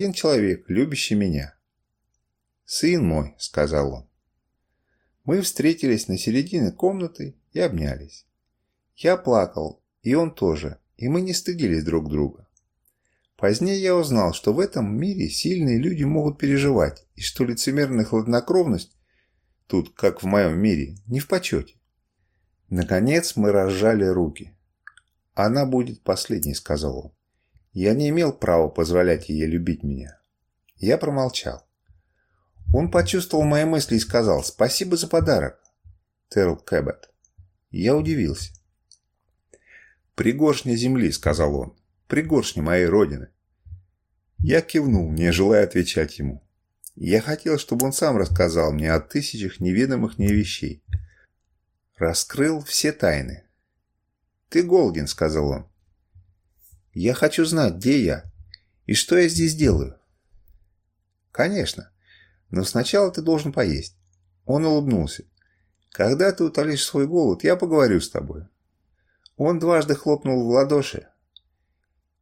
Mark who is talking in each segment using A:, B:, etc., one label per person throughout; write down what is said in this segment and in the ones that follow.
A: один человек, любящий меня. «Сын мой», — сказал он. Мы встретились на середине комнаты и обнялись. Я плакал, и он тоже, и мы не стыдились друг друга. Позднее я узнал, что в этом мире сильные люди могут переживать, и что лицемерная хладнокровность тут, как в моем мире, не в почете. Наконец мы разжали руки. «Она будет последней», — сказал он. Я не имел права позволять ей любить меня. Я промолчал. Он почувствовал мои мысли и сказал «Спасибо за подарок, Терл Кэббет». Я удивился. «Пригоршня земли», — сказал он. «Пригоршня моей родины». Я кивнул, не желая отвечать ему. Я хотел, чтобы он сам рассказал мне о тысячах неведомых мне вещей. Раскрыл все тайны. «Ты Голдин», — сказал он. «Я хочу знать, где я и что я здесь делаю». «Конечно, но сначала ты должен поесть». Он улыбнулся. «Когда ты утолишь свой голод, я поговорю с тобой». Он дважды хлопнул в ладоши,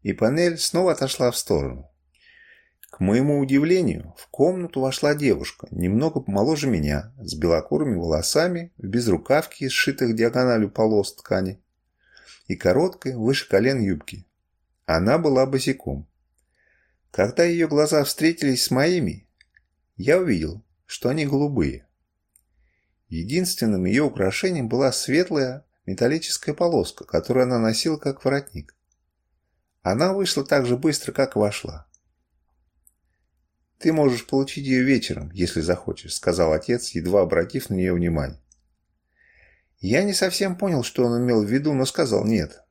A: и панель снова отошла в сторону. К моему удивлению, в комнату вошла девушка, немного моложе меня, с белокурыми волосами, в безрукавке, сшитых диагональю полос ткани, и короткой, выше колен юбки. Она была босиком. Когда ее глаза встретились с моими, я увидел, что они голубые. Единственным ее украшением была светлая металлическая полоска, которую она носила как воротник. Она вышла так же быстро, как вошла. «Ты можешь получить ее вечером, если захочешь», — сказал отец, едва обратив на нее внимание. Я не совсем понял, что он имел в виду, но сказал «нет».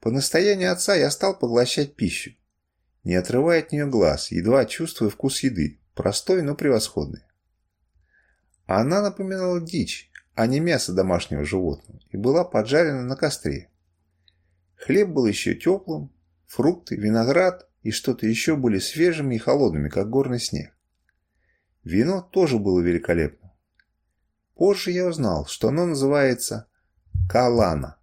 A: По настоянию отца я стал поглощать пищу, не отрывая от нее глаз, едва чувствуя вкус еды, простой, но превосходный. Она напоминала дичь, а не мясо домашнего животного, и была поджарена на костре. Хлеб был еще теплым, фрукты, виноград и что-то еще были свежими и холодными, как горный снег. Вино тоже было великолепно. Позже я узнал, что оно называется калана.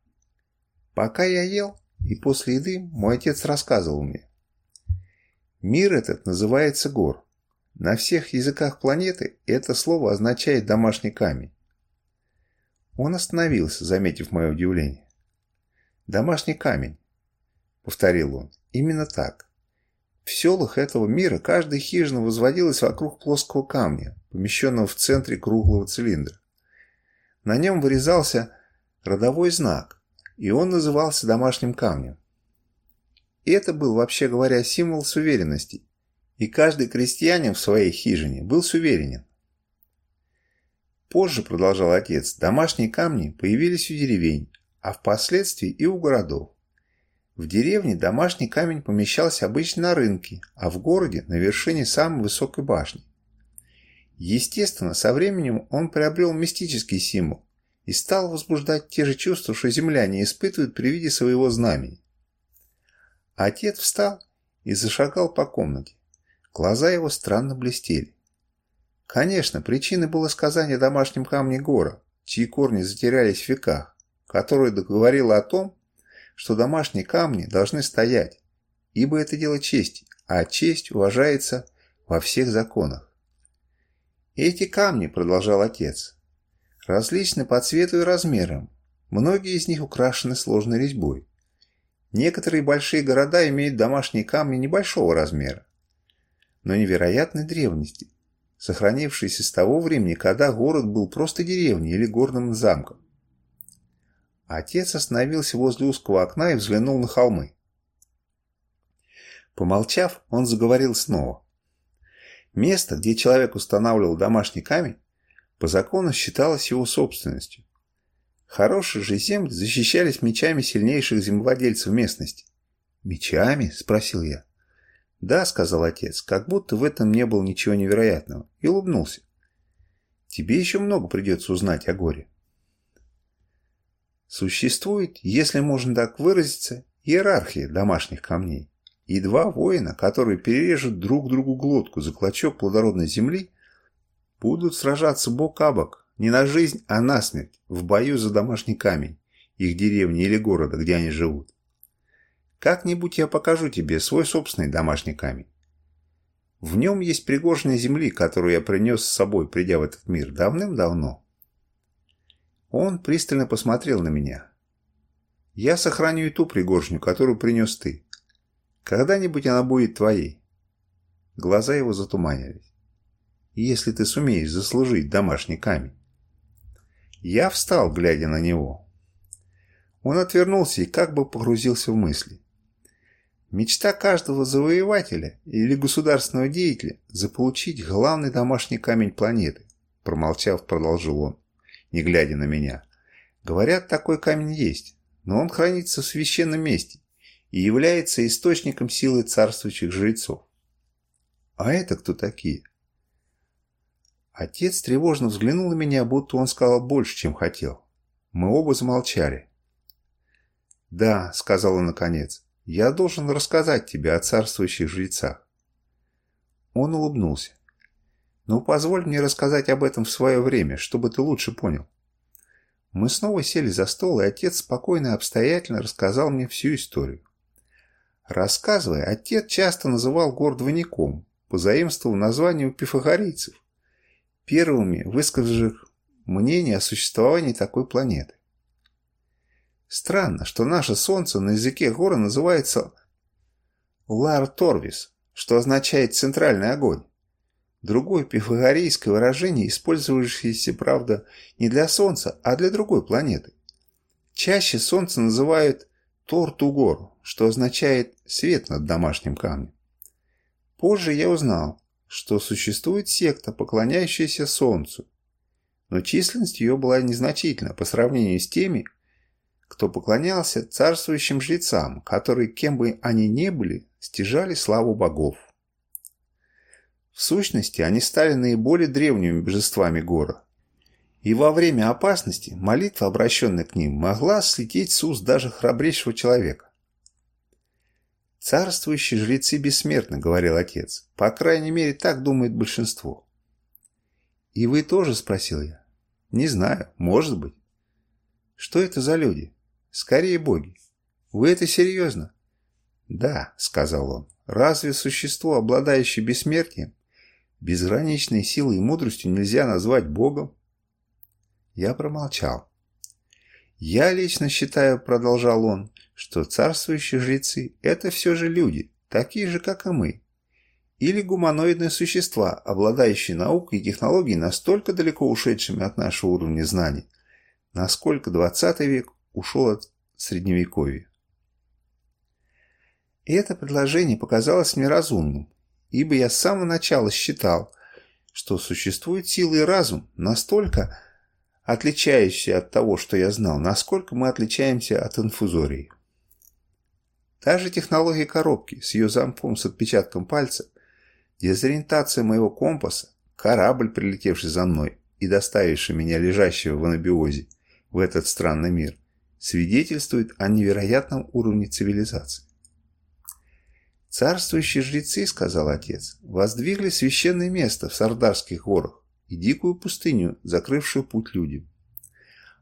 A: Пока я ел, и после еды мой отец рассказывал мне. Мир этот называется гор. На всех языках планеты это слово означает «домашний камень». Он остановился, заметив мое удивление. «Домашний камень», — повторил он, — «именно так. В селах этого мира каждая хижина возводилась вокруг плоского камня, помещенного в центре круглого цилиндра. На нем вырезался родовой знак, и он назывался домашним камнем. И это был, вообще говоря, символ суверенности, и каждый крестьянин в своей хижине был суверенен. Позже, продолжал отец, домашние камни появились у деревень, а впоследствии и у городов. В деревне домашний камень помещался обычно на рынке, а в городе – на вершине самой высокой башни. Естественно, со временем он приобрел мистический символ и стал возбуждать те же чувства, что земляне испытывают при виде своего знамени. Отец встал и зашагал по комнате. Глаза его странно блестели. Конечно, причиной было сказание домашнем камне Гора, чьи корни затерялись в веках, которое договорило о том, что домашние камни должны стоять, ибо это дело чести, а честь уважается во всех законах. «Эти камни», — продолжал отец, — «различны по цвету и размерам, многие из них украшены сложной резьбой. Некоторые большие города имеют домашние камни небольшого размера, но невероятной древности, сохранившиеся с того времени, когда город был просто деревней или горным замком. Отец остановился возле узкого окна и взглянул на холмы. Помолчав, он заговорил снова. Место, где человек устанавливал домашний камень, по закону считалось его собственностью. Хорошие же земли защищались мечами сильнейших землевладельцев местности. «Мечами?» – спросил я. «Да», – сказал отец, как будто в этом не было ничего невероятного, и улыбнулся. «Тебе еще много придется узнать о горе». Существует, если можно так выразиться, иерархия домашних камней. И два воина, которые перережут друг другу глотку за клочок плодородной земли, будут сражаться бок о бок, не на жизнь, а на смерть, в бою за домашний камень, их деревни или города, где они живут. Как-нибудь я покажу тебе свой собственный домашний камень. В нем есть пригоршня земли, которую я принес с собой, придя в этот мир давным-давно. Он пристально посмотрел на меня. Я сохраню и ту пригоршню, которую принес ты. Когда-нибудь она будет твоей. Глаза его затуманились. Если ты сумеешь заслужить домашний камень. Я встал, глядя на него. Он отвернулся и как бы погрузился в мысли. Мечта каждого завоевателя или государственного деятеля – заполучить главный домашний камень планеты, промолчав, продолжил он, не глядя на меня. Говорят, такой камень есть, но он хранится в священном месте и является источником силы царствующих жрецов. А это кто такие? Отец тревожно взглянул на меня, будто он сказал больше, чем хотел. Мы оба замолчали. «Да», — сказал он наконец, я должен рассказать тебе о царствующих жрецах. Он улыбнулся. Но позволь мне рассказать об этом в свое время, чтобы ты лучше понял. Мы снова сели за стол, и отец спокойно и обстоятельно рассказал мне всю историю. Рассказывая, отец часто называл город двойником, позаимствовал название у пифагорейцев, первыми высказавших мнение о существовании такой планеты. Странно, что наше Солнце на языке гора называется Лар Торвис, что означает «центральный огонь». Другое пифагорейское выражение, использующееся, правда, не для Солнца, а для другой планеты. Чаще Солнце называют Тортугор, что означает «свет над домашним камнем». Позже я узнал, что существует секта, поклоняющаяся Солнцу, но численность ее была незначительна по сравнению с теми, кто поклонялся царствующим жрецам, которые, кем бы они ни были, стяжали славу богов. В сущности, они стали наиболее древними божествами гора. И во время опасности молитва, обращенная к ним, могла слететь с уст даже храбрейшего человека. «Царствующие жрецы бессмертны», — говорил отец. «По крайней мере, так думает большинство». «И вы тоже?» — спросил я. «Не знаю. Может быть». «Что это за люди?» Скорее боги. Вы это серьезно? Да, сказал он. Разве существо, обладающее бессмертием, безграничной силой и мудростью нельзя назвать богом? Я промолчал. Я лично считаю, продолжал он, что царствующие жрецы – это все же люди, такие же, как и мы. Или гуманоидные существа, обладающие наукой и технологией настолько далеко ушедшими от нашего уровня знаний, насколько 20 век ушел от Средневековья. И это предложение показалось мне разумным, ибо я с самого начала считал, что существует сила и разум, настолько отличающиеся от того, что я знал, насколько мы отличаемся от инфузории. Даже технология коробки с ее замком с отпечатком пальца, дезориентация моего компаса, корабль, прилетевший за мной и доставивший меня лежащего в анабиозе в этот странный мир, свидетельствует о невероятном уровне цивилизации. «Царствующие жрецы, — сказал отец, — воздвигли священное место в Сардарских горах и дикую пустыню, закрывшую путь людям.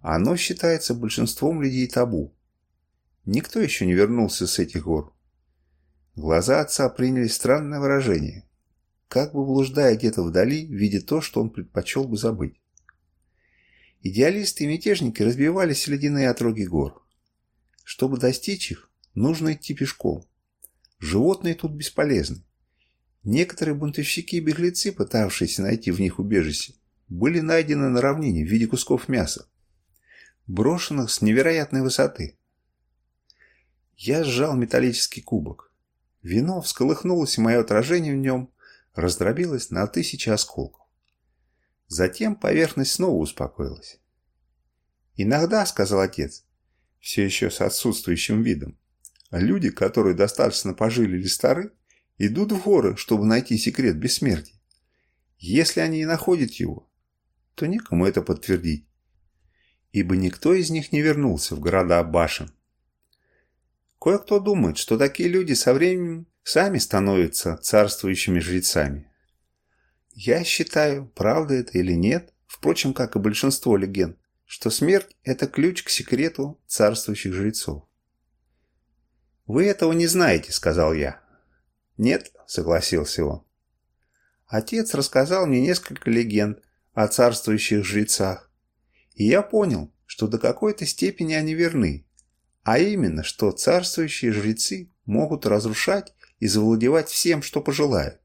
A: Оно считается большинством людей табу. Никто еще не вернулся с этих гор. Глаза отца приняли странное выражение, как бы блуждая где-то вдали, видя то, что он предпочел бы забыть. Идеалисты и мятежники разбивались ледяные отроги гор. Чтобы достичь их, нужно идти пешком. Животные тут бесполезны. Некоторые бунтовщики и беглецы, пытавшиеся найти в них убежище, были найдены на равнине в виде кусков мяса, брошенных с невероятной высоты. Я сжал металлический кубок. Вино всколыхнулось, и мое отражение в нем раздробилось на тысячи осколков. Затем поверхность снова успокоилась. «Иногда», — сказал отец, все еще с отсутствующим видом, «люди, которые достаточно пожили или стары, идут в горы, чтобы найти секрет бессмертия. Если они и находят его, то некому это подтвердить, ибо никто из них не вернулся в города башен. Кое-кто думает, что такие люди со временем сами становятся царствующими жрецами. Я считаю, правда это или нет, впрочем, как и большинство легенд, что смерть – это ключ к секрету царствующих жрецов. «Вы этого не знаете», — сказал я. «Нет», — согласился он. Отец рассказал мне несколько легенд о царствующих жрецах, и я понял, что до какой-то степени они верны, а именно, что царствующие жрецы могут разрушать и завладевать всем, что пожелают,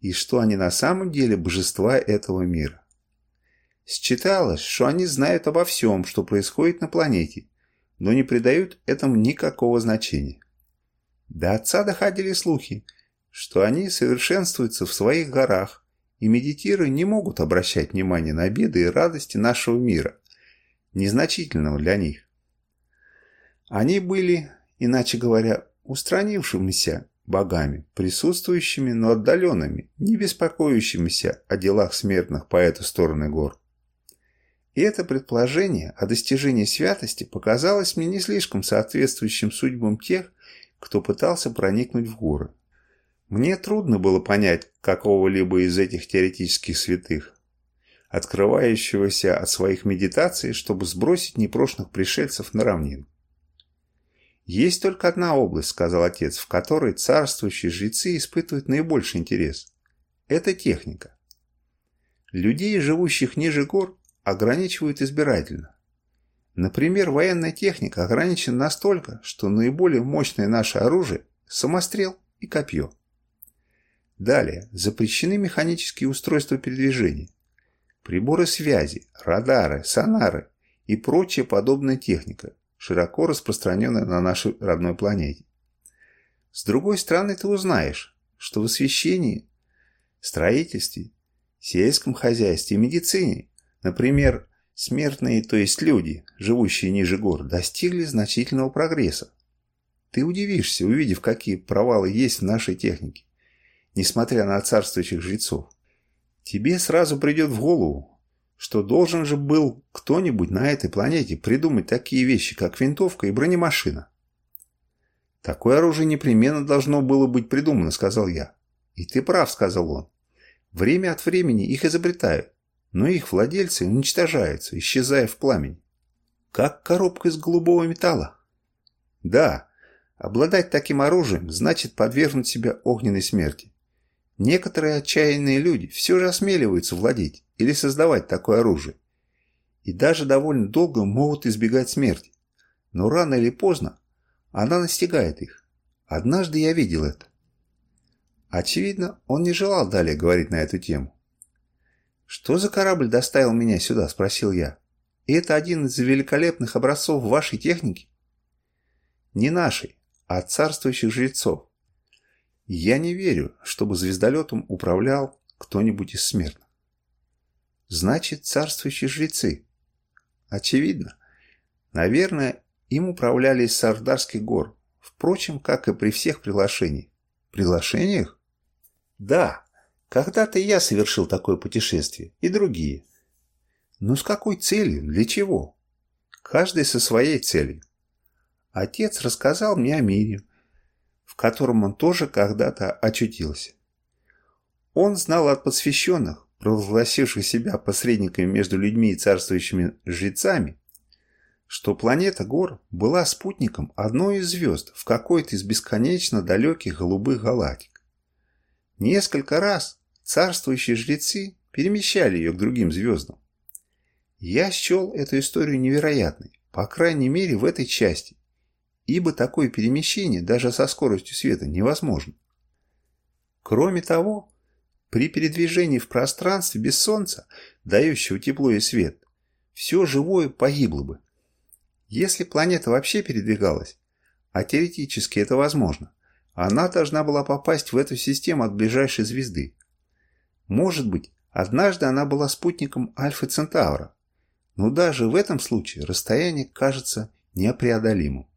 A: и что они на самом деле божества этого мира. Считалось, что они знают обо всем, что происходит на планете, но не придают этому никакого значения. До отца доходили слухи, что они совершенствуются в своих горах, и медитиры не могут обращать внимание на беды и радости нашего мира, незначительного для них. Они были, иначе говоря, устранившимися богами, присутствующими, но отдаленными, не беспокоящимися о делах смертных по эту сторону гор. И это предположение о достижении святости показалось мне не слишком соответствующим судьбам тех, кто пытался проникнуть в горы. Мне трудно было понять какого-либо из этих теоретических святых, открывающегося от своих медитаций, чтобы сбросить непрошенных пришельцев на равнину. «Есть только одна область», — сказал отец, «в которой царствующие жрецы испытывают наибольший интерес. Это техника. Людей, живущих ниже гор, ограничивают избирательно. Например, военная техника ограничена настолько, что наиболее мощное наше оружие – самострел и копье. Далее, запрещены механические устройства передвижения, приборы связи, радары, сонары и прочая подобная техника, широко распространенная на нашей родной планете. С другой стороны, ты узнаешь, что в освещении, строительстве, сельском хозяйстве и медицине, например, Смертные, то есть люди, живущие ниже гор, достигли значительного прогресса. Ты удивишься, увидев, какие провалы есть в нашей технике, несмотря на царствующих жрецов. Тебе сразу придет в голову, что должен же был кто-нибудь на этой планете придумать такие вещи, как винтовка и бронемашина. Такое оружие непременно должно было быть придумано, сказал я. И ты прав, сказал он. Время от времени их изобретают но их владельцы уничтожаются, исчезая в пламени. Как коробка из голубого металла. Да, обладать таким оружием значит подвергнуть себя огненной смерти. Некоторые отчаянные люди все же осмеливаются владеть или создавать такое оружие. И даже довольно долго могут избегать смерти. Но рано или поздно она настигает их. Однажды я видел это. Очевидно, он не желал далее говорить на эту тему. «Что за корабль доставил меня сюда?» – спросил я. «И это один из великолепных образцов вашей техники?» «Не нашей, а царствующих жрецов. Я не верю, чтобы звездолетом управлял кто-нибудь из смертных». «Значит, царствующие жрецы?» «Очевидно. Наверное, им управляли из Сардарских гор, впрочем, как и при всех приглашениях». «Приглашениях?» «Да, когда-то я совершил такое путешествие, и другие. Но с какой целью? Для чего? Каждый со своей целью. Отец рассказал мне о мире, в котором он тоже когда-то очутился. Он знал от посвященных, провозгласивших себя посредниками между людьми и царствующими жрецами, что планета Гор была спутником одной из звезд в какой-то из бесконечно далеких голубых галактик. Несколько раз царствующие жрецы перемещали ее к другим звездам. Я счел эту историю невероятной, по крайней мере в этой части, ибо такое перемещение даже со скоростью света невозможно. Кроме того, при передвижении в пространстве без Солнца, дающего тепло и свет, все живое погибло бы. Если планета вообще передвигалась, а теоретически это возможно, она должна была попасть в эту систему от ближайшей звезды. Может быть, однажды она была спутником Альфа Центавра, но даже в этом случае расстояние кажется непреодолимым.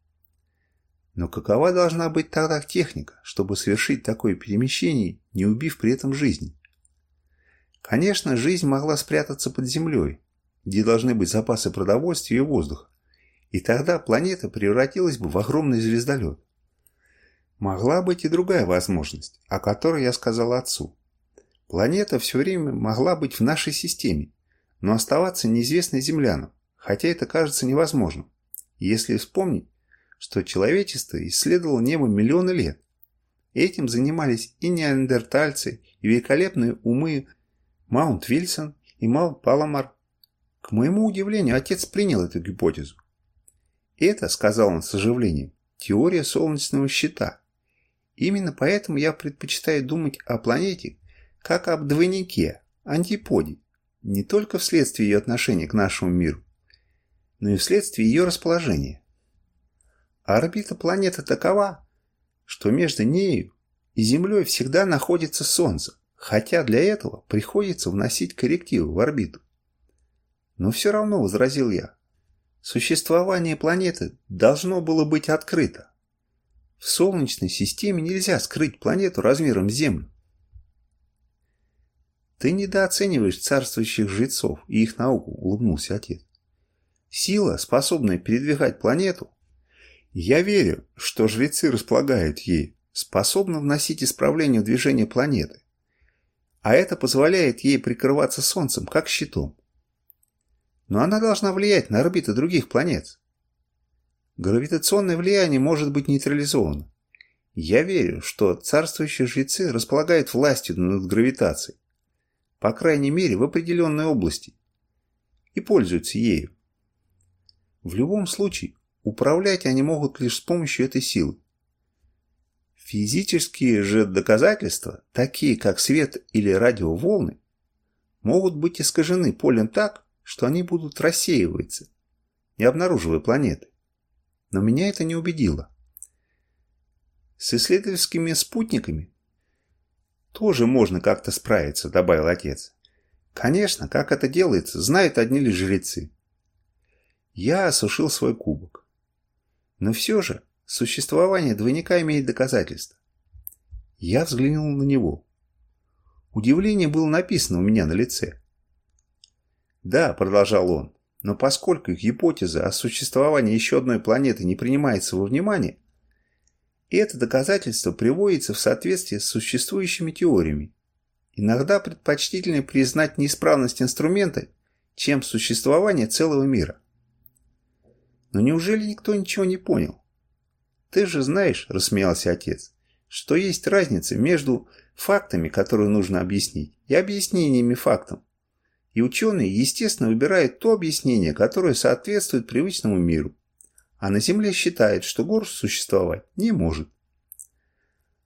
A: Но какова должна быть тогда техника, чтобы совершить такое перемещение, не убив при этом жизни? Конечно, жизнь могла спрятаться под землей, где должны быть запасы продовольствия и воздуха, и тогда планета превратилась бы в огромный звездолет. Могла быть и другая возможность, о которой я сказал отцу. Планета все время могла быть в нашей системе, но оставаться неизвестной землянам, хотя это кажется невозможным, если вспомнить, что человечество исследовало небо миллионы лет. Этим занимались и неандертальцы, и великолепные умы Маунт Вильсон и Маунт Паламар. К моему удивлению, отец принял эту гипотезу. Это, сказал он с оживлением, теория солнечного щита. Именно поэтому я предпочитаю думать о планете как об двойнике, антиподе, не только вследствие ее отношения к нашему миру, но и вследствие ее расположения. Орбита планеты такова, что между нею и Землей всегда находится Солнце, хотя для этого приходится вносить коррективы в орбиту. Но все равно, возразил я, существование планеты должно было быть открыто. В Солнечной системе нельзя скрыть планету размером с Землю. «Ты недооцениваешь царствующих жрецов и их науку», — улыбнулся отец. «Сила, способная передвигать планету, я верю, что жрецы располагают ей, способна вносить исправление в движение планеты, а это позволяет ей прикрываться Солнцем, как щитом. Но она должна влиять на орбиты других планет. Гравитационное влияние может быть нейтрализовано. Я верю, что царствующие жрецы располагают властью над гравитацией, по крайней мере в определенной области, и пользуются ею. В любом случае, управлять они могут лишь с помощью этой силы. Физические же доказательства, такие как свет или радиоволны, могут быть искажены полем так, что они будут рассеиваться, не обнаруживая планеты. Но меня это не убедило. С исследовательскими спутниками тоже можно как-то справиться, добавил отец. Конечно, как это делается, знают одни лишь жрецы. Я осушил свой кубок. Но все же существование двойника имеет доказательства. Я взглянул на него. Удивление было написано у меня на лице. «Да», — продолжал он, — «но поскольку гипотеза о существовании еще одной планеты не принимается во внимание, это доказательство приводится в соответствие с существующими теориями. Иногда предпочтительнее признать неисправность инструмента, чем существование целого мира. Но неужели никто ничего не понял? Ты же знаешь, рассмеялся отец, что есть разница между фактами, которые нужно объяснить, и объяснениями фактов. И ученые, естественно, выбирают то объяснение, которое соответствует привычному миру. А на Земле считают, что гор существовать не может.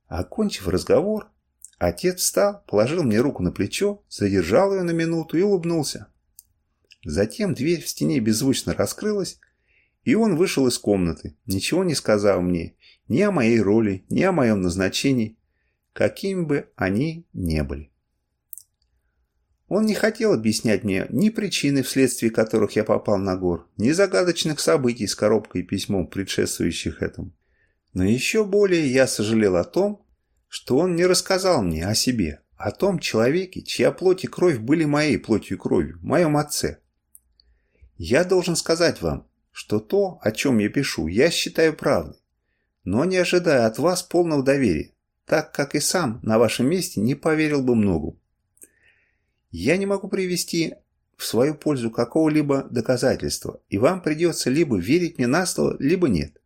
A: Окончив разговор, отец встал, положил мне руку на плечо, задержал ее на минуту и улыбнулся. Затем дверь в стене беззвучно раскрылась, и он вышел из комнаты, ничего не сказав мне ни о моей роли, ни о моем назначении, какими бы они ни были. Он не хотел объяснять мне ни причины, вследствие которых я попал на гор, ни загадочных событий с коробкой и письмом, предшествующих этому. Но еще более я сожалел о том, что он не рассказал мне о себе, о том человеке, чья плоть и кровь были моей плотью и кровью, моем отце. Я должен сказать вам, что то, о чем я пишу, я считаю правдой, но не ожидаю от вас полного доверия, так как и сам на вашем месте не поверил бы многу. Я не могу привести в свою пользу какого-либо доказательства, и вам придется либо верить мне на слово, либо нет.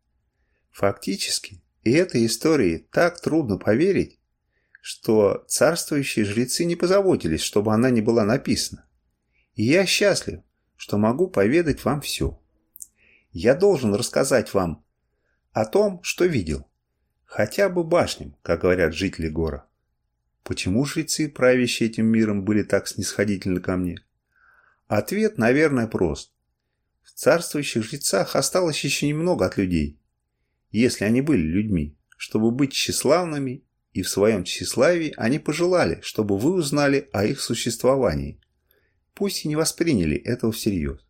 A: Фактически, и этой истории так трудно поверить, что царствующие жрецы не позаботились, чтобы она не была написана. И я счастлив, что могу поведать вам все. Я должен рассказать вам о том, что видел. Хотя бы башням, как говорят жители гора. Почему жрецы, правящие этим миром, были так снисходительны ко мне? Ответ, наверное, прост. В царствующих жрецах осталось еще немного от людей, если они были людьми, чтобы быть тщеславными, и в своем тщеславии они пожелали, чтобы вы узнали о их существовании. Пусть и не восприняли этого всерьез.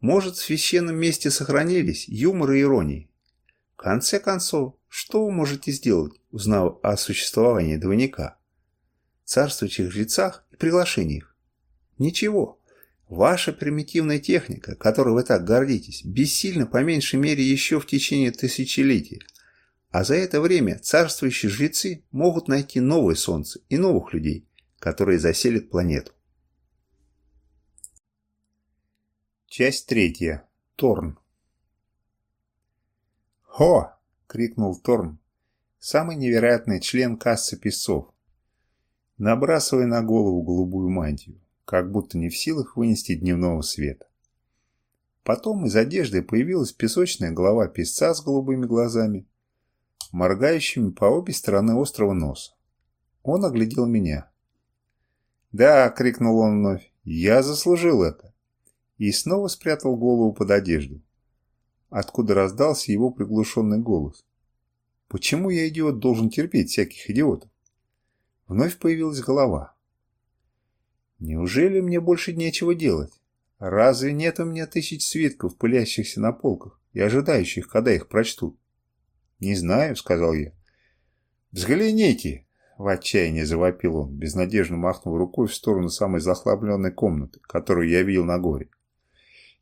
A: Может, в священном месте сохранились юмор и ирония. В конце концов, что вы можете сделать, узнав о существовании двойника, царствующих жрецах и приглашениях? Ничего. Ваша примитивная техника, которой вы так гордитесь, бессильна по меньшей мере еще в течение тысячелетия. А за это время царствующие жрецы могут найти новое солнце и новых людей, которые заселят планету. Часть третья. Торн. «Хо!» — крикнул Торн, самый невероятный член кассы песцов, набрасывая на голову голубую мантию, как будто не в силах вынести дневного света. Потом из одежды появилась песочная голова песца с голубыми глазами, моргающими по обе стороны острого носа. Он оглядел меня. «Да!» — крикнул он вновь. «Я заслужил это!» И снова спрятал голову под одежду, откуда раздался его приглушенный голос. «Почему я, идиот, должен терпеть всяких идиотов?» Вновь появилась голова. «Неужели мне больше нечего делать? Разве нет у меня тысяч свитков, пылящихся на полках и ожидающих, когда их прочтут?» «Не знаю», — сказал я. «Взгляните!» В отчаянии завопил он, безнадежно махнув рукой в сторону самой захламленной комнаты, которую я видел на горе.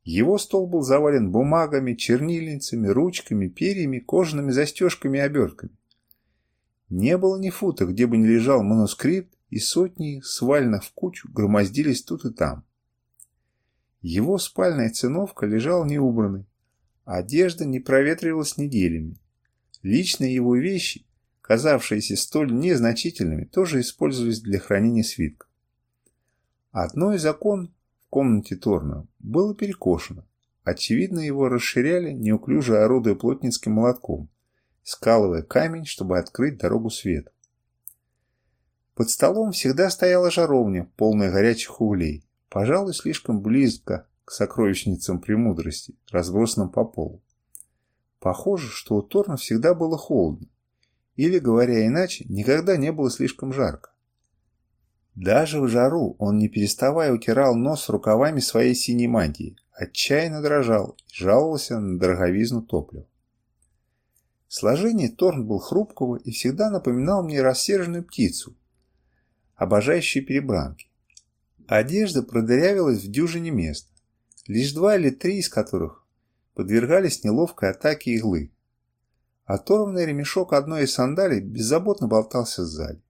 A: Его стол был завален бумагами, чернильницами, ручками, перьями, кожаными застежками и обертками. Не было ни фута, где бы не лежал манускрипт, и сотни, свально в кучу, громоздились тут и там. Его спальная циновка лежала неубранной. Одежда не проветривалась неделями. Личные его вещи казавшиеся столь незначительными, тоже использовались для хранения свитков. Одно из окон в комнате Торна было перекошено. Очевидно, его расширяли, неуклюже орудуя плотницким молотком, скалывая камень, чтобы открыть дорогу свету. Под столом всегда стояла жаровня, полная горячих углей, пожалуй, слишком близко к сокровищницам премудрости, разбросанным по полу. Похоже, что у Торна всегда было холодно, или, говоря иначе, никогда не было слишком жарко. Даже в жару он не переставая утирал нос рукавами своей синей мантии, отчаянно дрожал и жаловался на дороговизну топлива. Сложение Торн был хрупкого и всегда напоминал мне рассерженную птицу, обожающую перебранки. Одежда продырявилась в дюжине мест, лишь два или три из которых подвергались неловкой атаке иглы. Оторванный ремешок одной из сандалий беззаботно болтался сзади.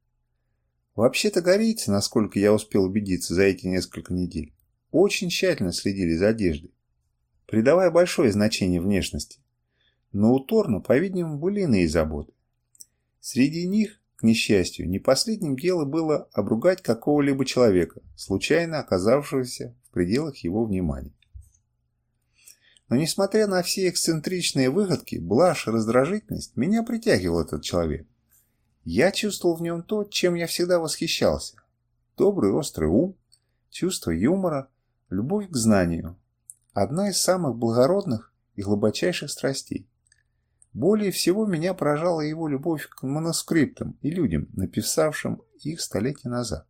A: Вообще-то корейцы, насколько я успел убедиться за эти несколько недель, очень тщательно следили за одеждой, придавая большое значение внешности. Но у Торна, по-видимому, были иные заботы. Среди них, к несчастью, не последним делом было обругать какого-либо человека, случайно оказавшегося в пределах его внимания. Но несмотря на все эксцентричные выходки, блажь, раздражительность, меня притягивал этот человек. Я чувствовал в нем то, чем я всегда восхищался. Добрый острый ум, чувство юмора, любовь к знанию. Одна из самых благородных и глубочайших страстей. Более всего меня поражала его любовь к манускриптам и людям, написавшим их столетия назад.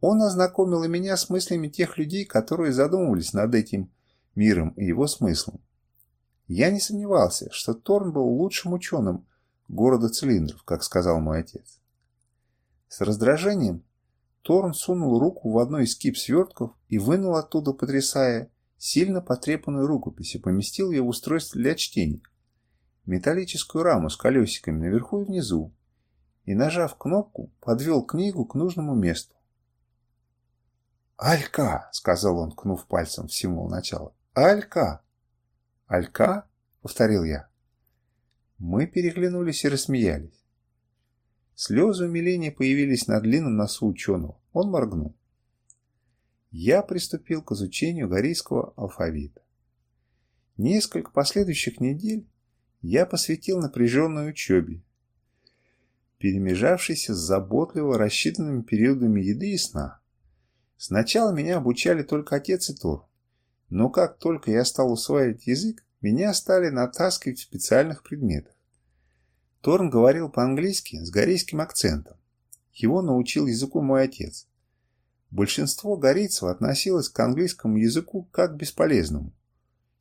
A: Он ознакомил меня с мыслями тех людей, которые задумывались над этим миром и его смыслом. Я не сомневался, что Торн был лучшим ученым города цилиндров, как сказал мой отец. С раздражением Торн сунул руку в одну из кип свертков и вынул оттуда, потрясая, сильно потрепанную рукопись и поместил ее в устройство для чтения. Металлическую раму с колесиками наверху и внизу. И, нажав кнопку, подвел книгу к нужному месту. «Алька!» — сказал он, кнув пальцем в символ начала. «Алька!» «Алька?» — повторил я. Мы переглянулись и рассмеялись. Слезы умиления появились на длинном носу ученого. Он моргнул. Я приступил к изучению горейского алфавита. Несколько последующих недель я посвятил напряженной учебе, перемежавшейся с заботливо рассчитанными периодами еды и сна. Сначала меня обучали только отец и Тор. Но как только я стал усваивать язык, меня стали натаскивать в специальных предметах. Торн говорил по-английски с горейским акцентом. Его научил языку мой отец. Большинство горейцев относилось к английскому языку как к бесполезному,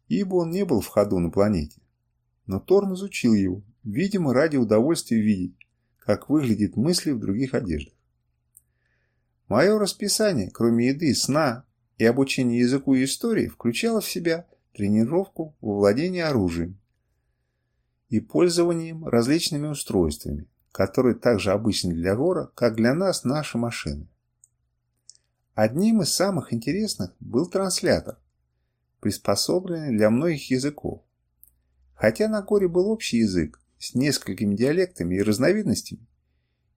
A: ибо он не был в ходу на планете. Но Торн изучил его, видимо, ради удовольствия видеть, как выглядят мысли в других одеждах. Мое расписание, кроме еды, сна и обучение языку и истории включало в себя тренировку во владении оружием и пользованием различными устройствами, которые также обычны для вора, как для нас наши машины. Одним из самых интересных был транслятор, приспособленный для многих языков. Хотя на Горе был общий язык с несколькими диалектами и разновидностями,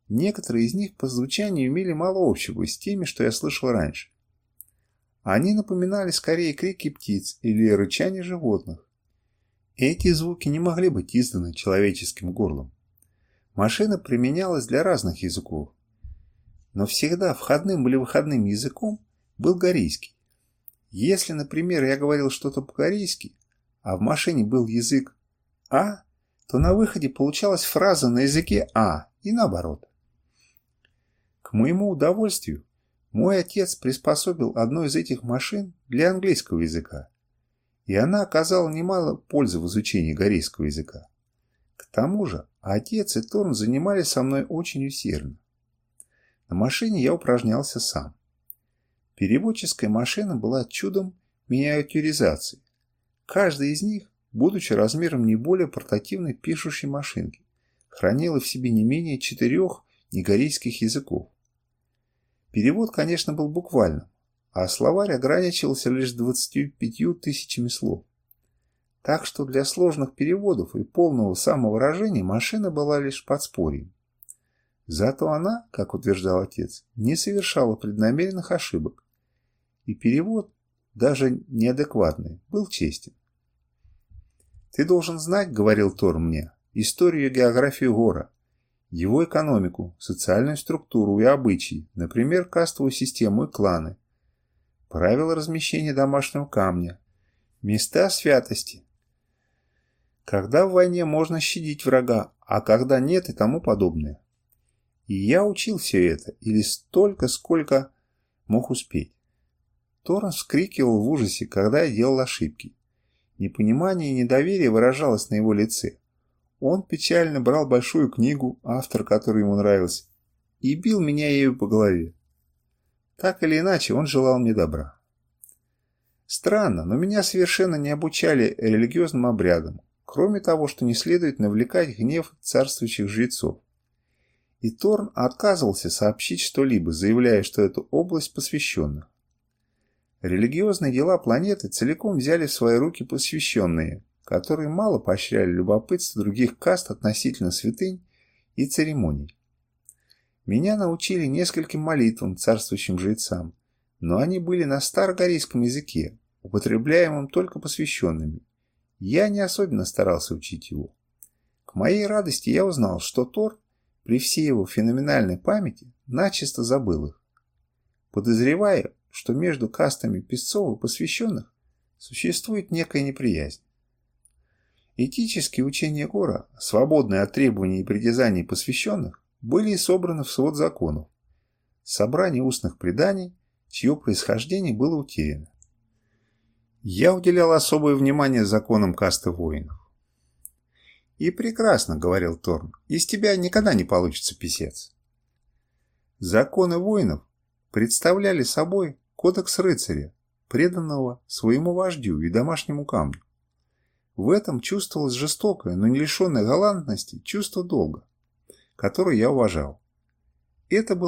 A: некоторые из них по звучанию имели мало общего с теми, что я слышал раньше. Они напоминали скорее крики птиц или рычание животных. Эти звуки не могли быть изданы человеческим горлом. Машина применялась для разных языков, но всегда входным или выходным языком был корейский. Если, например, я говорил что-то по-корейски, а в машине был язык А, то на выходе получалась фраза на языке А и наоборот. К моему удовольствию, мой отец приспособил одну из этих машин для английского языка, и она оказала немало пользы в изучении корейского языка. К тому же, отец и Торн занимались со мной очень усердно. На машине я упражнялся сам. Переводческая машина была чудом миниатюризации. Каждая из них, будучи размером не более портативной пишущей машинки, хранила в себе не менее четырех негорейских языков. Перевод, конечно, был буквальным, а словарь ограничивался лишь 25 тысячами слов. Так что для сложных переводов и полного самовыражения машина была лишь подспорьем. Зато она, как утверждал отец, не совершала преднамеренных ошибок. И перевод, даже неадекватный, был честен. «Ты должен знать, — говорил Тор мне, — историю и географию гора, его экономику, социальную структуру и обычаи, например, кастовую систему и кланы, правила размещения домашнего камня, места святости, когда в войне можно щадить врага, а когда нет и тому подобное. И я учил все это, или столько, сколько мог успеть. Торрен вскрикивал в ужасе, когда я делал ошибки. Непонимание и недоверие выражалось на его лице. Он печально брал большую книгу, автор которой ему нравился, и бил меня ею по голове. Так или иначе, он желал мне добра. Странно, но меня совершенно не обучали религиозным обрядам, кроме того, что не следует навлекать гнев царствующих жрецов. И Торн отказывался сообщить что-либо, заявляя, что это область посвященных. Религиозные дела планеты целиком взяли в свои руки посвященные, которые мало поощряли любопытство других каст относительно святынь и церемоний. Меня научили нескольким молитвам царствующим жрецам, но они были на старогорейском языке, употребляемом только посвященными. Я не особенно старался учить его. К моей радости я узнал, что Тор, при всей его феноменальной памяти, начисто забыл их. Подозревая, что между кастами песцов и посвященных существует некая неприязнь. Этические учения Гора, свободные от требований и притязаний посвященных, были собраны в свод законов, собрание устных преданий, чье происхождение было утеряно. Я уделял особое внимание законам касты воинов. «И прекрасно», — говорил Торн, — «из тебя никогда не получится писец». Законы воинов представляли собой кодекс рыцаря, преданного своему вождю и домашнему камню. В этом чувствовалось жестокое, но не лишенное галантности чувство долга, которое я уважал. Это было